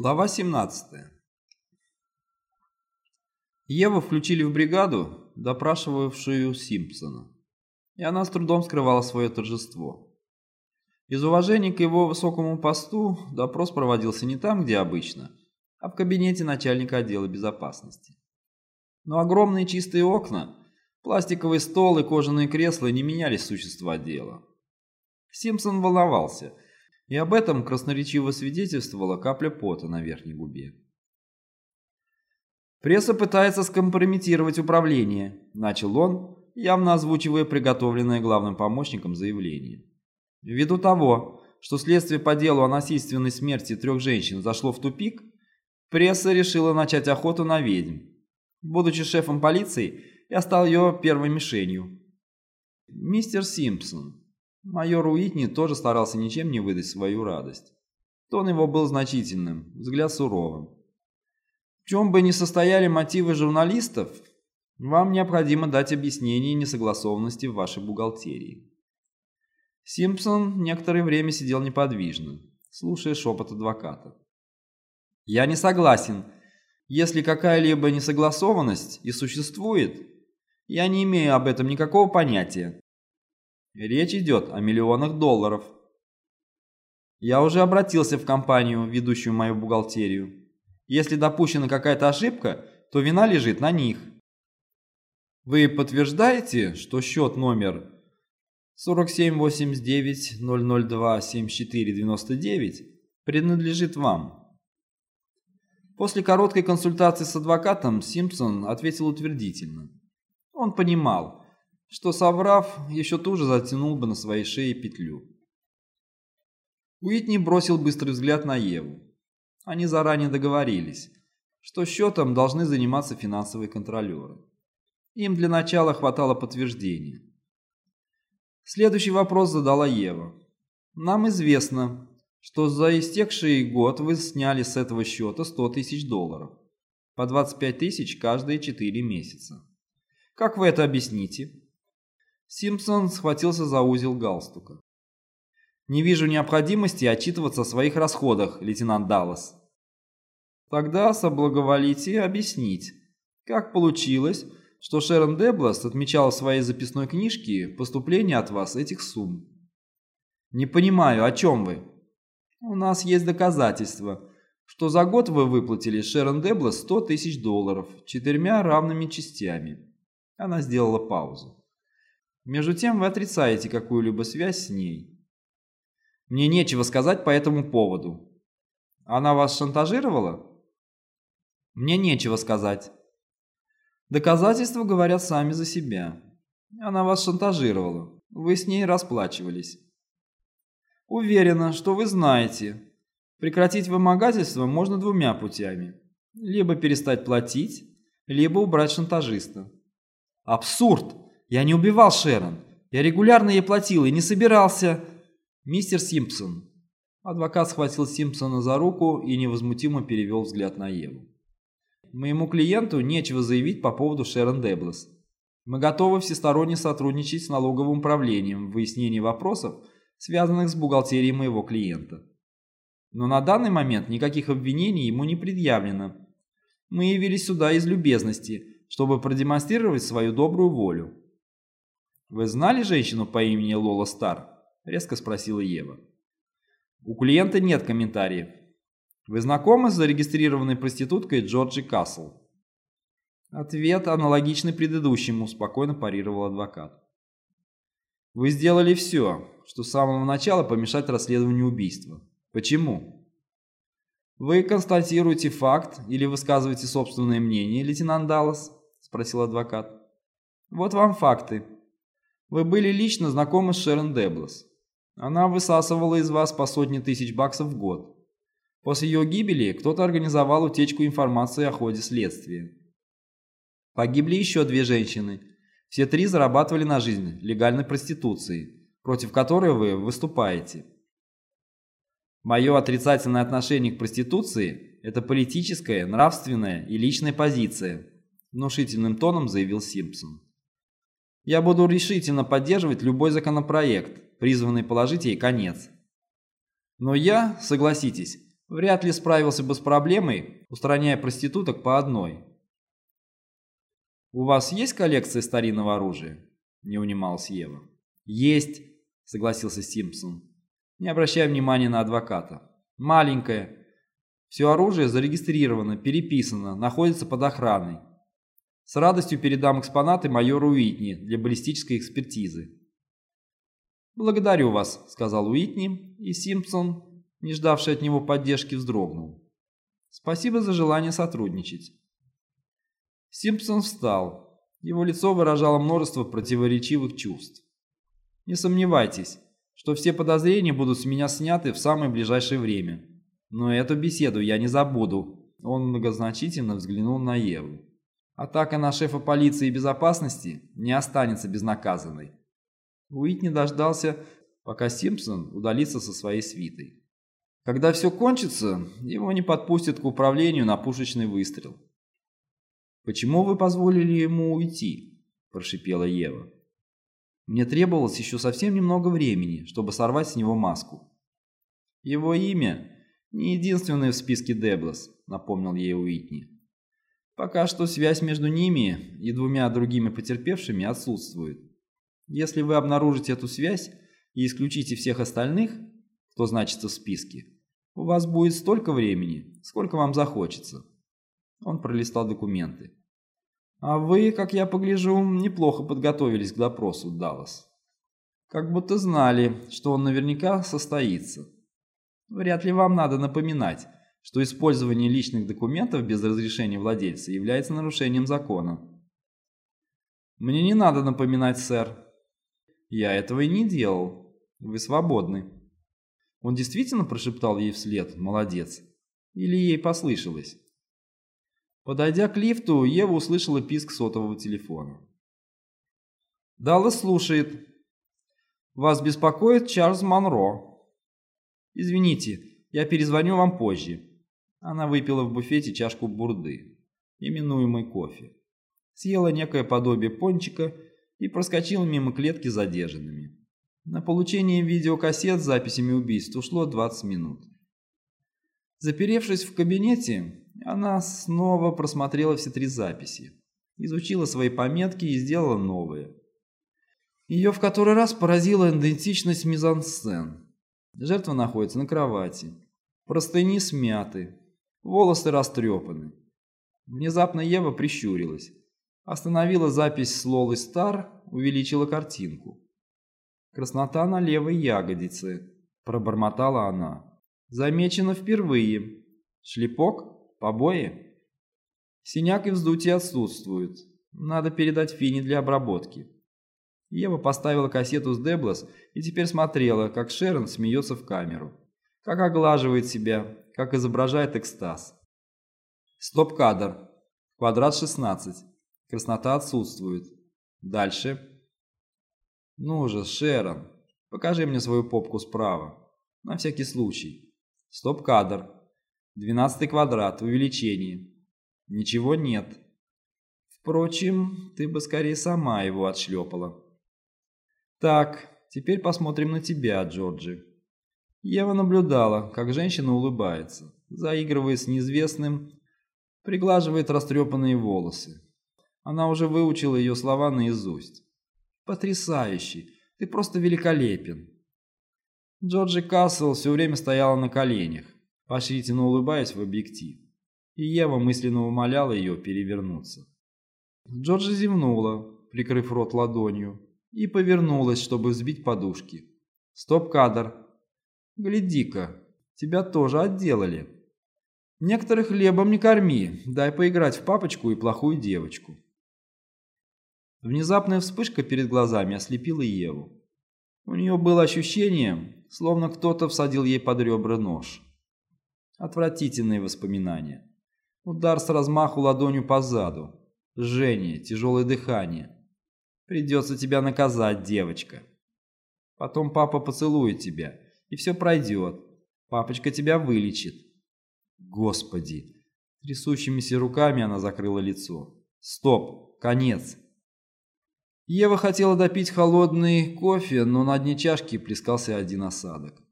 Глава 17. Еву включили в бригаду, допрашивавшую Симпсона, и она с трудом скрывала свое торжество. Из уважения к его высокому посту допрос проводился не там, где обычно, а в кабинете начальника отдела безопасности. Но огромные чистые окна, пластиковый стол и кожаные кресла не меняли существа дела. Симпсон волновался – и об этом красноречиво свидетельствовала капля пота на верхней губе. «Пресса пытается скомпрометировать управление», – начал он, явно озвучивая приготовленное главным помощником заявление. «Ввиду того, что следствие по делу о насильственной смерти трех женщин зашло в тупик, пресса решила начать охоту на ведьм. Будучи шефом полиции, я стал ее первой мишенью. Мистер Симпсон, Майор Уитни тоже старался ничем не выдать свою радость. Тон его был значительным, взгляд суровым. В чем бы ни состояли мотивы журналистов, вам необходимо дать объяснение несогласованности в вашей бухгалтерии. Симпсон некоторое время сидел неподвижно, слушая шепот адвоката. «Я не согласен. Если какая-либо несогласованность и существует, я не имею об этом никакого понятия. Речь идет о миллионах долларов. Я уже обратился в компанию, ведущую мою бухгалтерию. Если допущена какая-то ошибка, то вина лежит на них. Вы подтверждаете, что счет номер 4789-002-7499 принадлежит вам? После короткой консультации с адвокатом Симпсон ответил утвердительно. Он понимал, что, соврав, еще туже затянул бы на своей шее петлю. Уитни бросил быстрый взгляд на Еву. Они заранее договорились, что счетом должны заниматься финансовые контролеры. Им для начала хватало подтверждения. Следующий вопрос задала Ева. «Нам известно, что за истекший год вы сняли с этого счета 100 тысяч долларов, по 25 тысяч каждые 4 месяца. Как вы это объясните?» Симпсон схватился за узел галстука. «Не вижу необходимости отчитываться о своих расходах, лейтенант Даллас». «Тогда соблаговолите объяснить, как получилось, что Шерон Деблас отмечала в своей записной книжке поступление от вас этих сумм?» «Не понимаю, о чем вы?» «У нас есть доказательства, что за год вы выплатили Шерон Деблас 100 тысяч долларов четырьмя равными частями». Она сделала паузу. Между тем вы отрицаете какую-либо связь с ней. Мне нечего сказать по этому поводу. Она вас шантажировала? Мне нечего сказать. Доказательства говорят сами за себя. Она вас шантажировала. Вы с ней расплачивались. Уверена, что вы знаете. Прекратить вымогательство можно двумя путями. Либо перестать платить, либо убрать шантажиста. Абсурд! Я не убивал Шерон. Я регулярно ей платил и не собирался... Мистер Симпсон. Адвокат схватил Симпсона за руку и невозмутимо перевел взгляд на Еву. Моему клиенту нечего заявить по поводу Шерон Деблес. Мы готовы всесторонне сотрудничать с налоговым управлением в выяснении вопросов, связанных с бухгалтерией моего клиента. Но на данный момент никаких обвинений ему не предъявлено. Мы явились сюда из любезности, чтобы продемонстрировать свою добрую волю. «Вы знали женщину по имени Лола Стар?» – резко спросила Ева. «У клиента нет комментариев. Вы знакомы с зарегистрированной проституткой Джорджи Касл?» Ответ аналогичный предыдущему, спокойно парировал адвокат. «Вы сделали все, что с самого начала помешать расследованию убийства. Почему?» «Вы констатируете факт или высказываете собственное мнение, лейтенант Даллас?» – спросил адвокат. «Вот вам факты. Вы были лично знакомы с Шерон Деблас. Она высасывала из вас по сотне тысяч баксов в год. После ее гибели кто-то организовал утечку информации о ходе следствия. Погибли еще две женщины. Все три зарабатывали на жизнь легальной проституцией, против которой вы выступаете. Мое отрицательное отношение к проституции – это политическая, нравственная и личная позиция, внушительным тоном заявил Симпсон. Я буду решительно поддерживать любой законопроект, призванный положить ей конец. Но я, согласитесь, вряд ли справился бы с проблемой, устраняя проституток по одной. «У вас есть коллекция старинного оружия?» – не унималась Ева. «Есть», – согласился Симпсон, не обращая внимания на адвоката. «Маленькая. Все оружие зарегистрировано, переписано, находится под охраной. С радостью передам экспонаты майору Уитни для баллистической экспертизы». «Благодарю вас», – сказал Уитни, и Симпсон, не ждавший от него поддержки, вздрогнул. «Спасибо за желание сотрудничать». Симпсон встал. Его лицо выражало множество противоречивых чувств. «Не сомневайтесь, что все подозрения будут с меня сняты в самое ближайшее время. Но эту беседу я не забуду». Он многозначительно взглянул на Еву. «Атака на шефа полиции и безопасности не останется безнаказанной». Уитни дождался, пока Симпсон удалится со своей свитой. Когда все кончится, его не подпустят к управлению на пушечный выстрел. «Почему вы позволили ему уйти?» – прошипела Ева. Мне требовалось еще совсем немного времени, чтобы сорвать с него маску. «Его имя не единственное в списке Деблас», – напомнил ей Уитни. «Пока что связь между ними и двумя другими потерпевшими отсутствует. Если вы обнаружите эту связь и исключите всех остальных, кто значится в списке, у вас будет столько времени, сколько вам захочется». Он пролистал документы. А вы, как я погляжу, неплохо подготовились к допросу, Даллас. Как будто знали, что он наверняка состоится. Вряд ли вам надо напоминать, что использование личных документов без разрешения владельца является нарушением закона. Мне не надо напоминать, сэр. Я этого и не делал. Вы свободны. Он действительно прошептал ей вслед «молодец» или ей послышалось? Подойдя к лифту, Ева услышала писк сотового телефона. «Даллас слушает. Вас беспокоит Чарльз Монро. Извините, я перезвоню вам позже». Она выпила в буфете чашку бурды, именуемой кофе. Съела некое подобие пончика и проскочила мимо клетки задержанными. На получение видеокассет с записями убийств ушло 20 минут. Заперевшись в кабинете, она снова просмотрела все три записи, изучила свои пометки и сделала новые. Ее в который раз поразила идентичность мизансцен. Жертва находится на кровати. Простыни смяты. Волосы растрепаны. Внезапно Ева прищурилась. Остановила запись с Лолы Стар, увеличила картинку. «Краснота на левой ягодице», – пробормотала она. «Замечено впервые. Шлепок?» Побои? Синяк и вздутие отсутствуют. Надо передать Фине для обработки. Ева поставила кассету с Деблас и теперь смотрела, как Шерон смеется в камеру. Как оглаживает себя, как изображает экстаз. Стоп-кадр. Квадрат 16. Краснота отсутствует. Дальше. Ну же, Шерон, покажи мне свою попку справа. На всякий случай. Стоп-кадр. Двенадцатый квадрат, увеличение. Ничего нет. Впрочем, ты бы скорее сама его отшлепала. Так, теперь посмотрим на тебя, Джорджи. Ева наблюдала, как женщина улыбается, заигрывая с неизвестным, приглаживает растрепанные волосы. Она уже выучила ее слова наизусть. «Потрясающий! Ты просто великолепен!» Джорджи Кассел все время стояла на коленях, поощрительно улыбаясь в объектив, и Ева мысленно умоляла ее перевернуться. Джорджи зевнула, прикрыв рот ладонью, и повернулась, чтобы взбить подушки. «Стоп-кадр! Гляди-ка, тебя тоже отделали. Некоторых хлебом не корми, дай поиграть в папочку и плохую девочку». Внезапная вспышка перед глазами ослепила Еву. У нее было ощущение, словно кто-то всадил ей под ребра нож. Отвратительные воспоминания. Удар с размаху ладонью по заду. Жжение, тяжелое дыхание. Придется тебя наказать, девочка. Потом папа поцелует тебя, и все пройдет. Папочка тебя вылечит. Господи! Трясущимися руками она закрыла лицо. Стоп! Конец! Ева хотела допить холодный кофе, но на дне чашки плескался один осадок.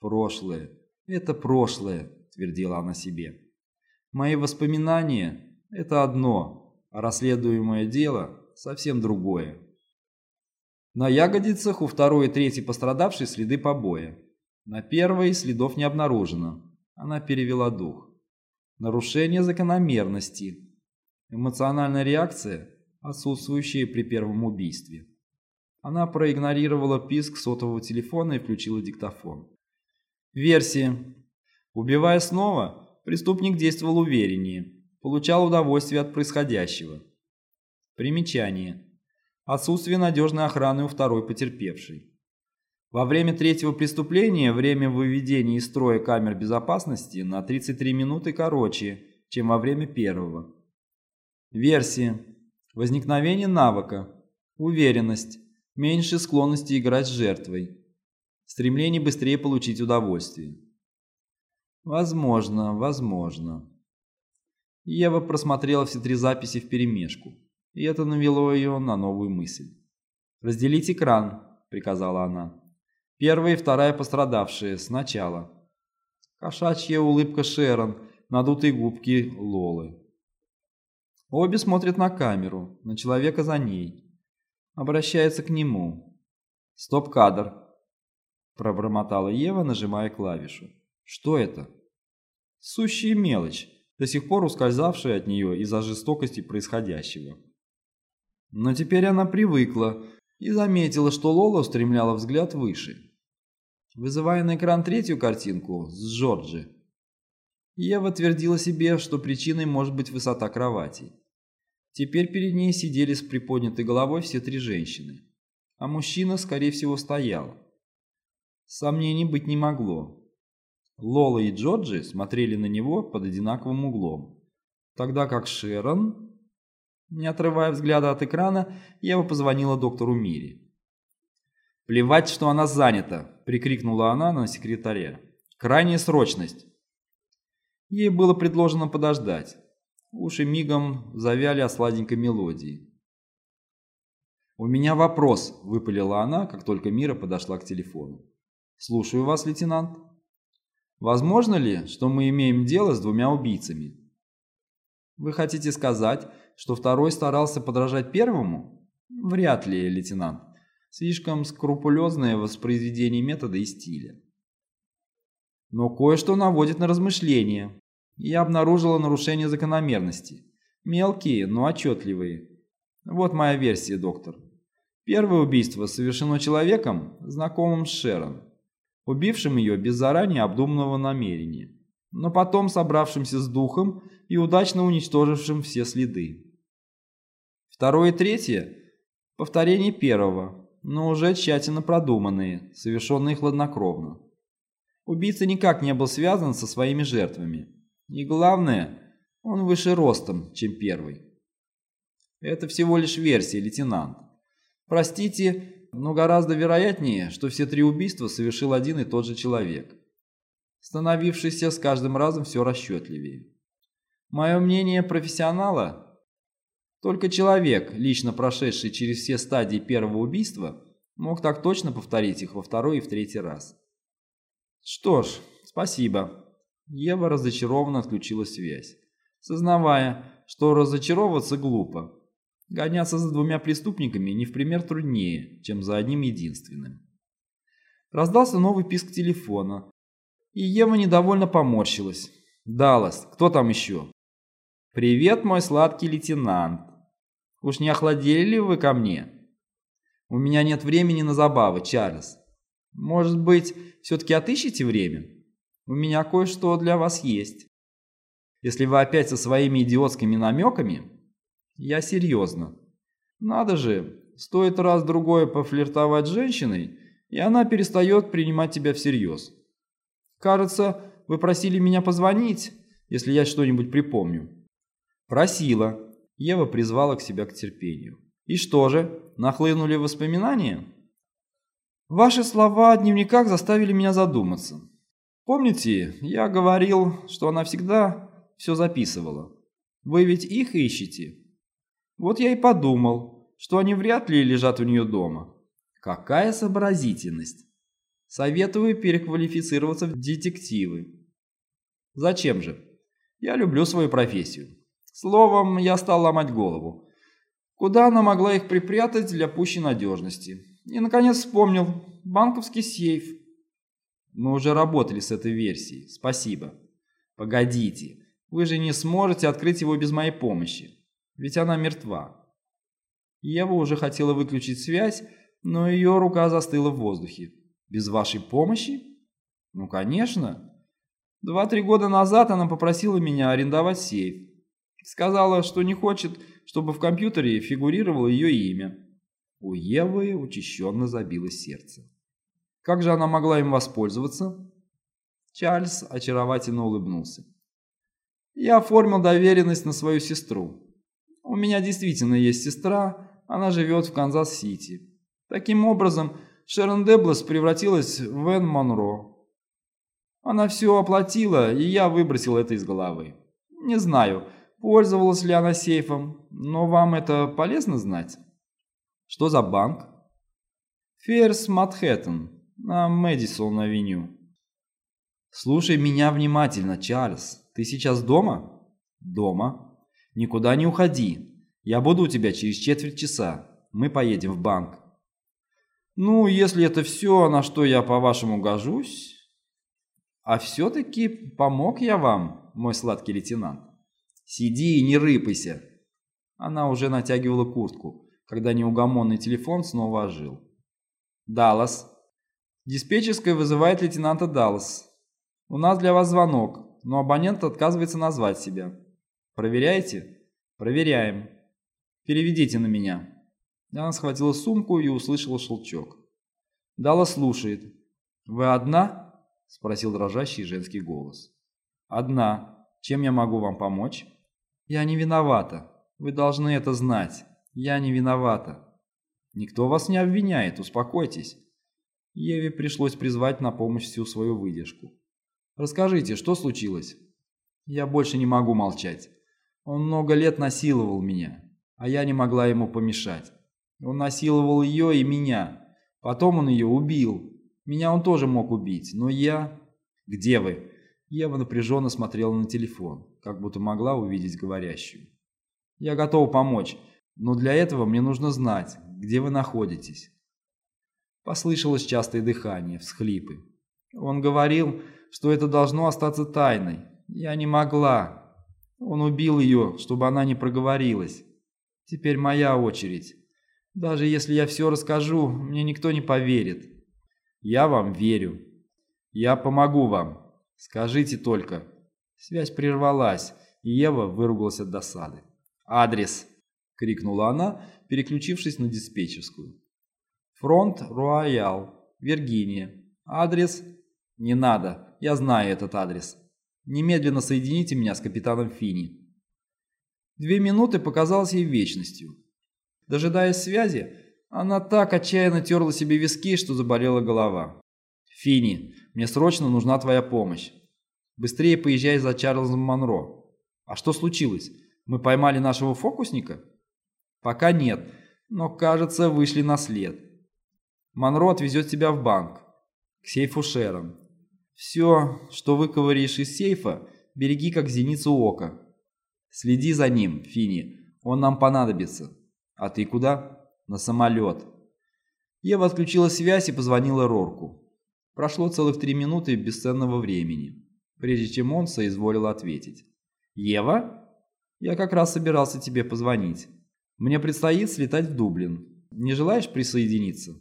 Прошлое. «Это прошлое», — твердила она себе. «Мои воспоминания — это одно, а расследуемое дело — совсем другое». На ягодицах у второй и третьей пострадавшей следы побоя. На первой следов не обнаружено. Она перевела дух. Нарушение закономерности. Эмоциональная реакция, отсутствующая при первом убийстве. Она проигнорировала писк сотового телефона и включила диктофон. Версия. Убивая снова, преступник действовал увереннее, получал удовольствие от происходящего. Примечание. Отсутствие надежной охраны у второй потерпевшей. Во время третьего преступления время выведения из строя камер безопасности на 33 минуты короче, чем во время первого. Версия. Возникновение навыка. Уверенность. Меньше склонности играть с жертвой. Стремление быстрее получить удовольствие. Возможно, возможно. Ева просмотрела все три записи вперемешку, и это навело ее на новую мысль. «Разделить экран», — приказала она. «Первая и вторая пострадавшие, сначала». Кошачья улыбка Шерон, надутые губки Лолы. Обе смотрят на камеру, на человека за ней. Обращается к нему. «Стоп-кадр», — пробормотала Ева, нажимая клавишу. «Что это?» «Сущая мелочь, до сих пор ускользавшая от нее из-за жестокости происходящего». Но теперь она привыкла и заметила, что Лола устремляла взгляд выше, вызывая на экран третью картинку с Джорджи. Ева твердила себе, что причиной может быть высота кроватей. Теперь перед ней сидели с приподнятой головой все три женщины, а мужчина, скорее всего, стоял. Сомнений быть не могло. Лола и Джорджи смотрели на него под одинаковым углом, тогда как Шерон, не отрывая взгляда от экрана, Ева позвонила доктору Мири. «Плевать, что она занята!» – прикрикнула она на секретаря. «Крайняя срочность!» Ей было предложено подождать. Уши мигом завяли о сладенькой мелодии. «У меня вопрос», — выпалила она, как только Мира подошла к телефону. «Слушаю вас, лейтенант. Возможно ли, что мы имеем дело с двумя убийцами?» «Вы хотите сказать, что второй старался подражать первому?» «Вряд ли, лейтенант. Слишком скрупулезное воспроизведение метода и стиля». «Но кое-что наводит на размышления. Я обнаружила нарушения закономерности. Мелкие, но отчетливые. Вот моя версия, доктор. Первое убийство совершено человеком, знакомым с Шерон, убившим ее без заранее обдуманного намерения, но потом собравшимся с духом и удачно уничтожившим все следы. Второе и третье – повторение первого, но уже тщательно продуманные, совершенные хладнокровно. Убийца никак не был связан со своими жертвами, и главное, он выше ростом, чем первый. Это всего лишь версия, лейтенант. Простите, но гораздо вероятнее, что все три убийства совершил один и тот же человек, становившийся с каждым разом все расчетливее. Мое мнение профессионала – только человек, лично прошедший через все стадии первого убийства, мог так точно повторить их во второй и в третий раз. Что ж, спасибо. Ева разочарованно отключила связь, сознавая, что разочаровываться глупо. Гоняться за двумя преступниками не в пример труднее, чем за одним единственным. Раздался новый писк телефона, и Ева недовольно поморщилась. «Даллас, кто там еще?» «Привет, мой сладкий лейтенант. Уж не охладели ли вы ко мне?» «У меня нет времени на забавы, Чарльз. Может быть, все-таки отыщите время?» У меня кое-что для вас есть. Если вы опять со своими идиотскими намеками, я серьезно. Надо же, стоит раз-другое пофлиртовать с женщиной, и она перестает принимать тебя всерьез. Кажется, вы просили меня позвонить, если я что-нибудь припомню. Просила. Ева призвала к себя к терпению. И что же, нахлынули воспоминания? Ваши слова о дневниках заставили меня задуматься. Помните, я говорил, что она всегда все записывала? Вы ведь их ищете? Вот я и подумал, что они вряд ли лежат у нее дома. Какая сообразительность! Советую переквалифицироваться в детективы. Зачем же? Я люблю свою профессию. Словом, я стал ломать голову. Куда она могла их припрятать для пущей надежности? И, наконец, вспомнил. Банковский сейф. Мы уже работали с этой версией. Спасибо. Погодите. Вы же не сможете открыть его без моей помощи. Ведь она мертва. Ева уже хотела выключить связь, но ее рука застыла в воздухе. Без вашей помощи? Ну, конечно. Два-три года назад она попросила меня арендовать сейф. Сказала, что не хочет, чтобы в компьютере фигурировало ее имя. У Евы учащенно забилось сердце. Как же она могла им воспользоваться? Чарльз очаровательно улыбнулся. Я оформил доверенность на свою сестру. У меня действительно есть сестра, она живет в Канзас-Сити. Таким образом, Шерон Деблес превратилась в Энн Монро. Она все оплатила, и я выбросил это из головы. Не знаю, пользовалась ли она сейфом, но вам это полезно знать? Что за банк? Ферс Манхэттен, на Мэдисон-авеню. Слушай меня внимательно, Чарльз. Ты сейчас дома? Дома. Никуда не уходи. Я буду у тебя через четверть часа. Мы поедем в банк. Ну, если это все, на что я, по-вашему, гожусь... А все-таки помог я вам, мой сладкий лейтенант. Сиди и не рыпайся. Она уже натягивала куртку, когда неугомонный телефон снова ожил. Даллас. Диспетчерская вызывает лейтенанта Даллас. У нас для вас звонок, но абонент отказывается назвать себя. Проверяете? Проверяем. Переведите на меня. Она схватила сумку и услышала щелчок. Дала слушает. «Вы одна?» – спросил дрожащий женский голос. «Одна. Чем я могу вам помочь?» «Я не виновата. Вы должны это знать. Я не виновата». «Никто вас не обвиняет, успокойтесь». Еве пришлось призвать на помощь всю свою выдержку. «Расскажите, что случилось?» «Я больше не могу молчать. Он много лет насиловал меня, а я не могла ему помешать. Он насиловал ее и меня. Потом он ее убил. Меня он тоже мог убить, но я... Где вы? Ева напряженно смотрела на телефон, как будто могла увидеть говорящую. Я готова помочь, но для этого мне нужно знать, где вы находитесь. Послышалось частое дыхание, всхлипы. Он говорил, что это должно остаться тайной. Я не могла. Он убил ее, чтобы она не проговорилась. Теперь моя очередь. Даже если я все расскажу, мне никто не поверит. Я вам верю. Я помогу вам. Скажите только. Связь прервалась, и Ева выругалась от досады. «Адрес!» — крикнула она, переключившись на диспетчерскую. «Фронт Роял, Виргиния. Адрес?» «Не надо, я знаю этот адрес. Немедленно соедините меня с капитаном Фини». Две минуты показалось ей вечностью. Дожидаясь связи, она так отчаянно терла себе виски, что заболела голова. «Финни, мне срочно нужна твоя помощь. Быстрее поезжай за Чарльзом Монро. А что случилось? Мы поймали нашего фокусника?» «Пока нет, но, кажется, вышли на след. Монро отвезет тебя в банк, к сейфу Шерон. Все, что выковыришь из сейфа, береги как зеницу ока. Следи за ним, Финни, он нам понадобится». «А ты куда?» «На самолет». Ева отключила связь и позвонила Рорку. Прошло целых три минуты бесценного времени, прежде чем он соизволил ответить. «Ева? Я как раз собирался тебе позвонить. Мне предстоит слетать в Дублин. Не желаешь присоединиться?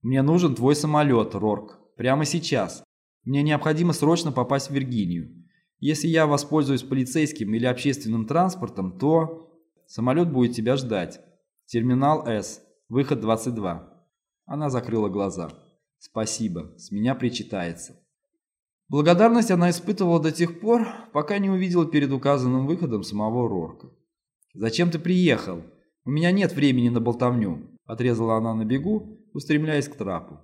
Мне нужен твой самолет, Рорк. Прямо сейчас. Мне необходимо срочно попасть в Виргинию. Если я воспользуюсь полицейским или общественным транспортом, то... Самолет будет тебя ждать. Терминал С. Выход 22. Она закрыла глаза. Спасибо, с меня причитается. Благодарность она испытывала до тех пор, пока не увидела перед указанным выходом самого Рорка. «Зачем ты приехал? У меня нет времени на болтовню», – отрезала она на бегу, устремляясь к трапу.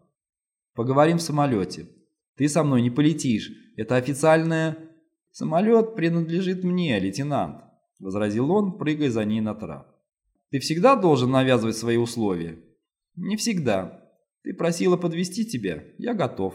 «Поговорим в самолете. Ты со мной не полетишь. Это официальное...» «Самолет принадлежит мне, лейтенант», – возразил он, прыгая за ней на трап. Ты всегда должен навязывать свои условия? Не всегда. Ты просила подвести тебя, я готов.